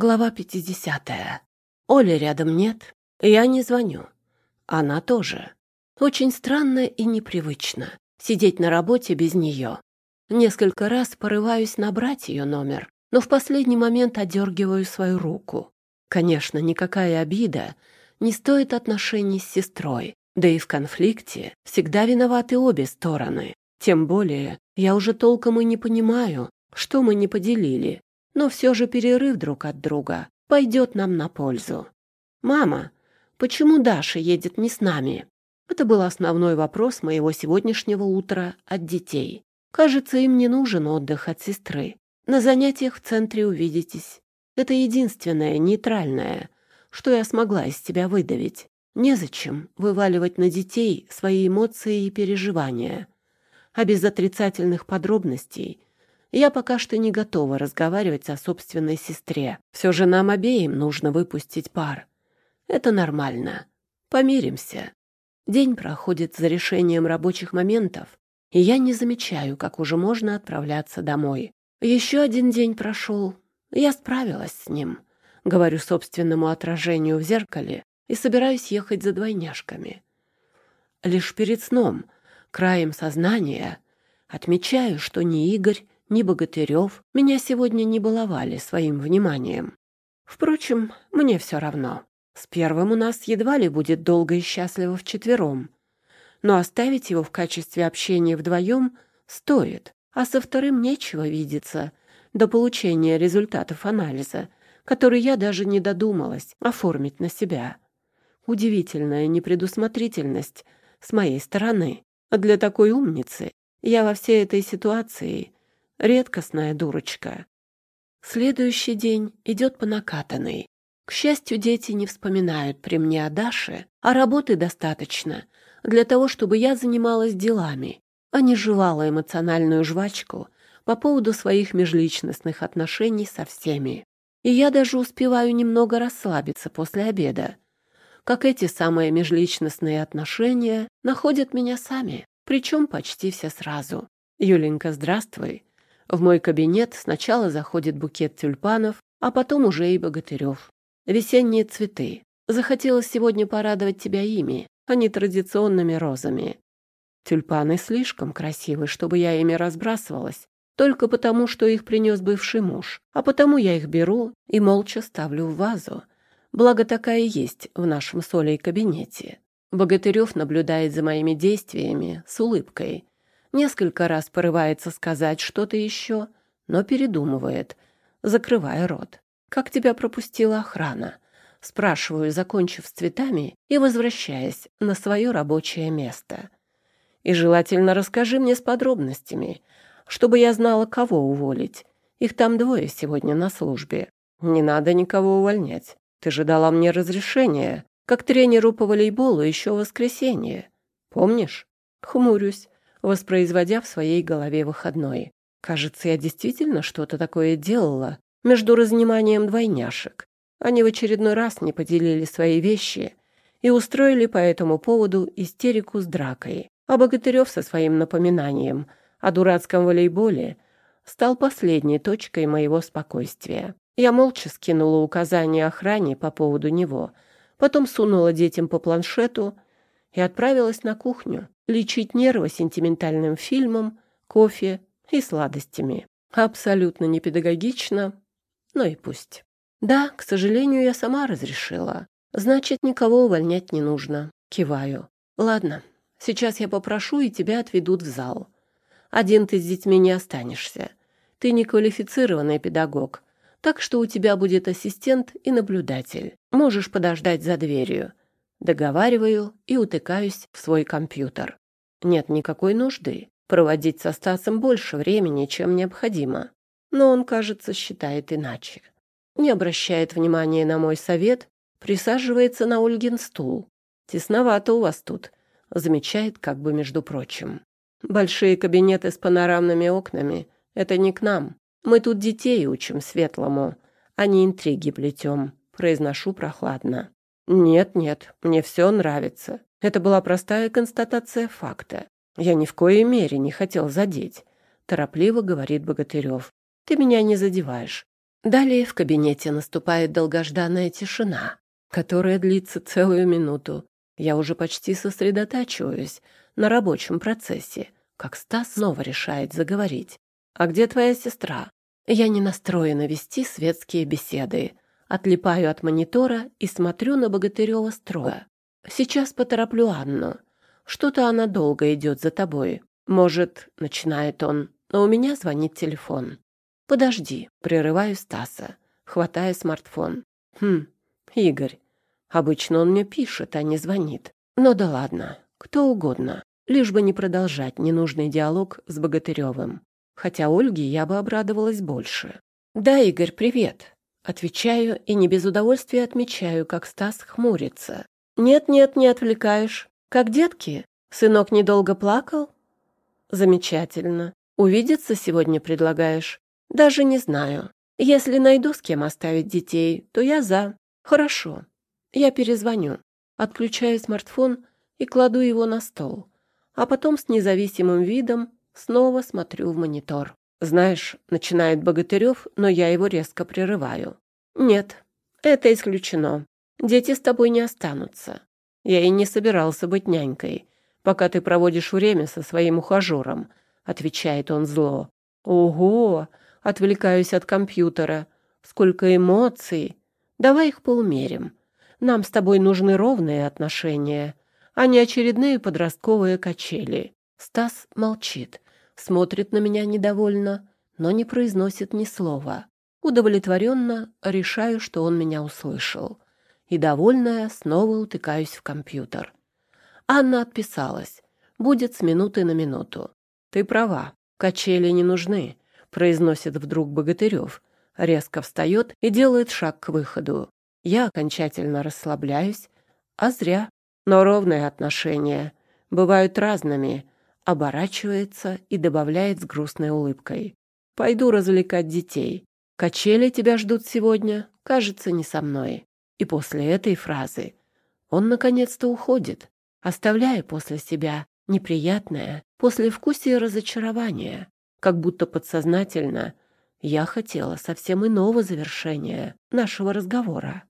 Глава 50. Оли рядом нет, я не звоню. Она тоже. Очень странно и непривычно сидеть на работе без нее. Несколько раз порываюсь набрать ее номер, но в последний момент одергиваю свою руку. Конечно, никакая обида не стоит отношений с сестрой, да и в конфликте всегда виноваты обе стороны. Тем более, я уже толком и не понимаю, что мы не поделили, но все же перерыв друг от друга пойдет нам на пользу. «Мама, почему Даша едет не с нами?» Это был основной вопрос моего сегодняшнего утра от детей. Кажется, им не нужен отдых от сестры. На занятиях в центре увидитесь. Это единственное нейтральное, что я смогла из тебя выдавить. Незачем вываливать на детей свои эмоции и переживания. А без отрицательных подробностей я пока что не готова разговаривать о собственной сестре. Все же нам обеим нужно выпустить пар. Это нормально. Помиримся. День проходит за решением рабочих моментов, и я не замечаю, как уже можно отправляться домой. Еще один день прошел. Я справилась с ним. Говорю собственному отражению в зеркале и собираюсь ехать за двойняшками. Лишь перед сном, краем сознания, отмечаю, что ни Игорь, ни Богатырев меня сегодня не баловали своим вниманием. Впрочем, мне все равно. С первым у нас едва ли будет долго и счастливо вчетвером. Но оставить его в качестве общения вдвоем стоит, а со вторым нечего видеться до получения результатов анализа, который я даже не додумалась оформить на себя. Удивительная непредусмотрительность с моей стороны. А для такой умницы я во всей этой ситуации Редкостная дурочка. Следующий день идет по накатанной. К счастью, дети не вспоминают при мне о Даше, а работы достаточно для того, чтобы я занималась делами, а не жевала эмоциональную жвачку по поводу своих межличностных отношений со всеми. И я даже успеваю немного расслабиться после обеда, как эти самые межличностные отношения находят меня сами, причем почти все сразу. «Юленька, здравствуй. В мой кабинет сначала заходит букет тюльпанов, а потом уже и богатырев. Весенние цветы. Захотелось сегодня порадовать тебя ими, а не традиционными розами. Тюльпаны слишком красивы, чтобы я ими разбрасывалась, только потому, что их принес бывший муж, а потому я их беру и молча ставлю в вазу. Благо такая есть в нашем солей кабинете. Богатырев наблюдает за моими действиями с улыбкой, Несколько раз порывается сказать что-то еще, но передумывает, закрывая рот. «Как тебя пропустила охрана?» Спрашиваю, закончив с цветами и возвращаясь на свое рабочее место. «И желательно расскажи мне с подробностями, чтобы я знала, кого уволить. Их там двое сегодня на службе. Не надо никого увольнять. Ты же дала мне разрешение, как тренеру по волейболу еще в воскресенье. Помнишь?» Хмурюсь, воспроизводя в своей голове выходной. Кажется, я действительно что-то такое делала между разниманием двойняшек. Они в очередной раз не поделили свои вещи и устроили по этому поводу истерику с дракой. А Богатырев со своим напоминанием о дурацком волейболе стал последней точкой моего спокойствия. Я молча скинула указания охране по поводу него, потом сунула детям по планшету и отправилась на кухню лечить нервы сентиментальным фильмом, кофе и сладостями. Абсолютно непедагогично, но и пусть. Да, к сожалению, я сама разрешила. Значит, никого увольнять не нужно. Киваю. Ладно, сейчас я попрошу, и тебя отведут в зал. Один ты с детьми не останешься. Ты не квалифицированный педагог, так что у тебя будет ассистент и наблюдатель. Можешь подождать за дверью. Договариваю и утыкаюсь в свой компьютер. Нет никакой нужды проводить со Стасом больше времени, чем необходимо. Но он, кажется, считает иначе. Не обращает внимания на мой совет, присаживается на Ольгин стул. «Тесновато у вас тут», — замечает как бы между прочим. «Большие кабинеты с панорамными окнами — это не к нам. Мы тут детей учим светлому, а не интриги плетем», — произношу прохладно. «Нет-нет, мне все нравится. Это была простая констатация факта. Я ни в коей мере не хотел задеть», — торопливо говорит Богатырев. «Ты меня не задеваешь. Далее в кабинете наступает долгожданная тишина, которая длится целую минуту. Я уже почти сосредотачиваюсь на рабочем процессе, как Стас снова решает заговорить. «А где твоя сестра?» Я не настроена вести светские беседы. Отлипаю от монитора и смотрю на Богатырева строго. «Сейчас потороплю Анну. Что-то она долго идет за тобой. Может, — начинает он, — но у меня звонит телефон. Подожди, прерываю Стаса, хватая смартфон. Хм, Игорь. Обычно он мне пишет, а не звонит. Но да ладно, кто угодно, лишь бы не продолжать ненужный диалог с Богатыревым. Хотя Ольге я бы обрадовалась больше. «Да, Игорь, привет!» Отвечаю и не без удовольствия отмечаю, как Стас хмурится. «Нет-нет, не отвлекаешь. Как детки? Сынок недолго плакал?» «Замечательно. Увидеться сегодня предлагаешь?» «Даже не знаю. Если найду с кем оставить детей, то я за. Хорошо. Я перезвоню. Отключаю смартфон и кладу его на стол. А потом с независимым видом снова смотрю в монитор. Знаешь, начинает Богатырев, но я его резко прерываю. Нет, это исключено. Дети с тобой не останутся. Я и не собирался быть нянькой, пока ты проводишь время со своим ухажером, отвечает он зло. Ого, отвлекаюсь от компьютера. Сколько эмоций. Давай их поумерим. Нам с тобой нужны ровные отношения, а не очередные подростковые качели. Стас молчит, смотрит на меня недовольно, но не произносит ни слова. Удовлетворенно решаю, что он меня услышал. И, довольная, снова утыкаюсь в компьютер. Анна отписалась. Будет с минуты на минуту. Ты права, качели не нужны, произносит вдруг Богатырев. Резко встает и делает шаг к выходу. Я окончательно расслабляюсь, а зря. Но ровные отношения бывают разными. Оборачивается и добавляет с грустной улыбкой. Пойду развлекать детей. Качели тебя ждут сегодня, кажется, не со мной. И после этой фразы он наконец-то уходит, оставляя после себя неприятное послевкусие разочарования, как будто подсознательно я хотела совсем иного завершения нашего разговора.